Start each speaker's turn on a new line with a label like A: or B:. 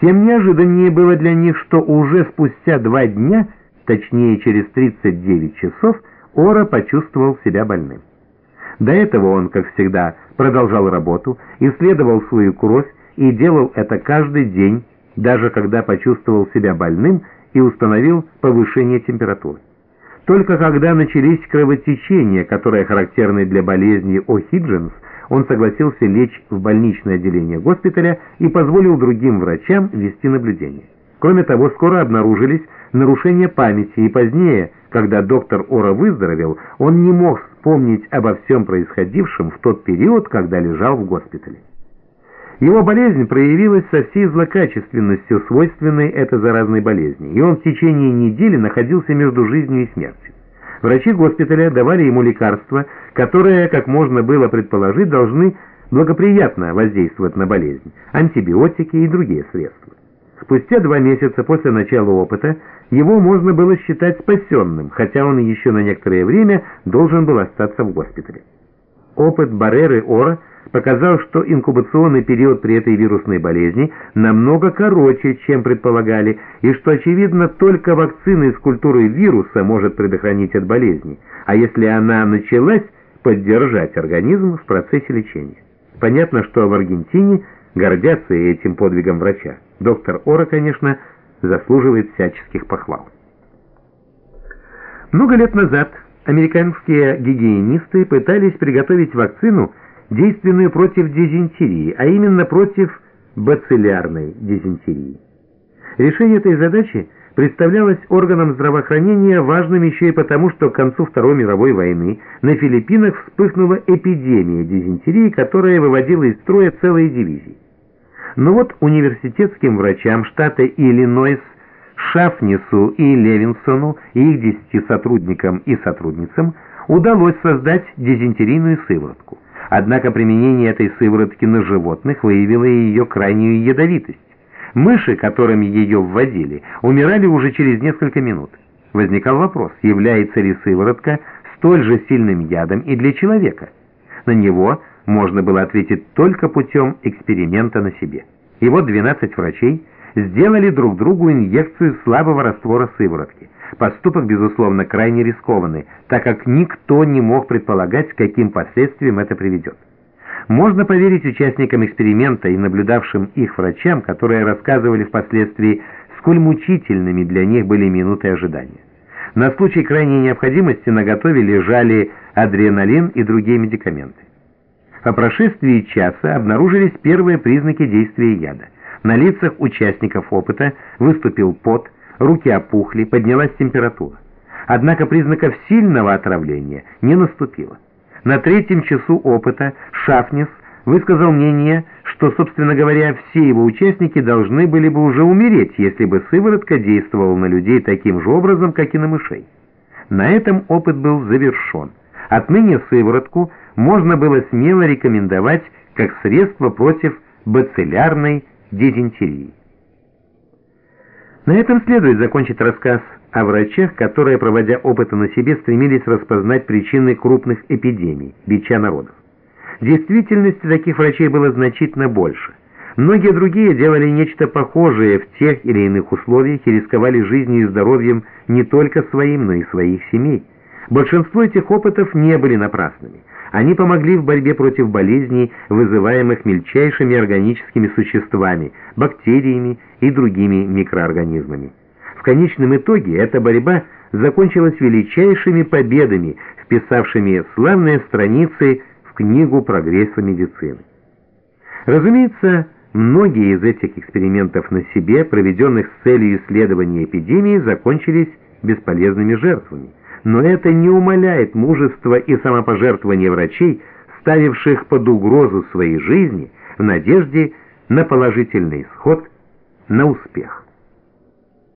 A: Тем неожиданнее было для них, что уже спустя два дня, точнее через 39 часов, Ора почувствовал себя больным. До этого он, как всегда, продолжал работу, исследовал свою кровь и делал это каждый день, даже когда почувствовал себя больным и установил повышение температуры. Только когда начались кровотечения, которые характерны для болезни О'Хиджинс, он согласился лечь в больничное отделение госпиталя и позволил другим врачам вести наблюдение. Кроме того, скоро обнаружились нарушения памяти, и позднее, когда доктор Ора выздоровел, он не мог вспомнить обо всем происходившем в тот период, когда лежал в госпитале. Его болезнь проявилась со всей злокачественностью, свойственной этой заразной болезни, и он в течение недели находился между жизнью и смертью. Врачи госпиталя давали ему лекарства, которые, как можно было предположить, должны благоприятно воздействовать на болезнь, антибиотики и другие средства. Спустя два месяца после начала опыта его можно было считать спасенным, хотя он еще на некоторое время должен был остаться в госпитале. Опыт Барреры Ора – показал, что инкубационный период при этой вирусной болезни намного короче, чем предполагали, и что, очевидно, только вакцина из культуры вируса может предохранить от болезни, а если она началась, поддержать организм в процессе лечения. Понятно, что в Аргентине гордятся этим подвигом врача. Доктор Ора, конечно, заслуживает всяческих похвал. Много лет назад американские гигиенисты пытались приготовить вакцину, действенную против дизентерии, а именно против бациллярной дизентерии. Решение этой задачи представлялось органам здравоохранения важным еще и потому, что к концу Второй мировой войны на Филиппинах вспыхнула эпидемия дизентерии, которая выводила из строя целые дивизии. Но вот университетским врачам штата Иллинойс, Шафнису и Левинсону и их десяти сотрудникам и сотрудницам удалось создать дизентерийную сыворотку. Однако применение этой сыворотки на животных выявило ее крайнюю ядовитость. Мыши, которыми ее вводили, умирали уже через несколько минут. Возникал вопрос, является ли сыворотка столь же сильным ядом и для человека. На него можно было ответить только путем эксперимента на себе. И вот 12 врачей сделали друг другу инъекцию слабого раствора сыворотки. Поступок, безусловно, крайне рискованный, так как никто не мог предполагать, к каким последствиям это приведет. Можно поверить участникам эксперимента и наблюдавшим их врачам, которые рассказывали впоследствии, сколь мучительными для них были минуты ожидания. На случай крайней необходимости на готове лежали адреналин и другие медикаменты. По прошествии часа обнаружились первые признаки действия яда. На лицах участников опыта выступил пот, руки опухли, поднялась температура. Однако признаков сильного отравления не наступило. На третьем часу опыта Шафнис высказал мнение, что, собственно говоря, все его участники должны были бы уже умереть, если бы сыворотка действовала на людей таким же образом, как и на мышей. На этом опыт был завершен. Отныне сыворотку можно было смело рекомендовать как средство против бациллярной дизентерии. На этом следует закончить рассказ о врачах, которые, проводя опыты на себе, стремились распознать причины крупных эпидемий, бича народов. Действительности таких врачей было значительно больше. Многие другие делали нечто похожее в тех или иных условиях и рисковали жизнью и здоровьем не только своим, но и своих семей. Большинство этих опытов не были напрасными. Они помогли в борьбе против болезней, вызываемых мельчайшими органическими существами, бактериями и другими микроорганизмами. В конечном итоге эта борьба закончилась величайшими победами, вписавшими славные страницы в книгу прогресса медицины. Разумеется, многие из этих экспериментов на себе, проведенных с целью исследования эпидемии, закончились бесполезными жертвами но это не умаляет мужества и самопожертвования врачей, ставивших под угрозу своей жизни в надежде на положительный исход, на успех.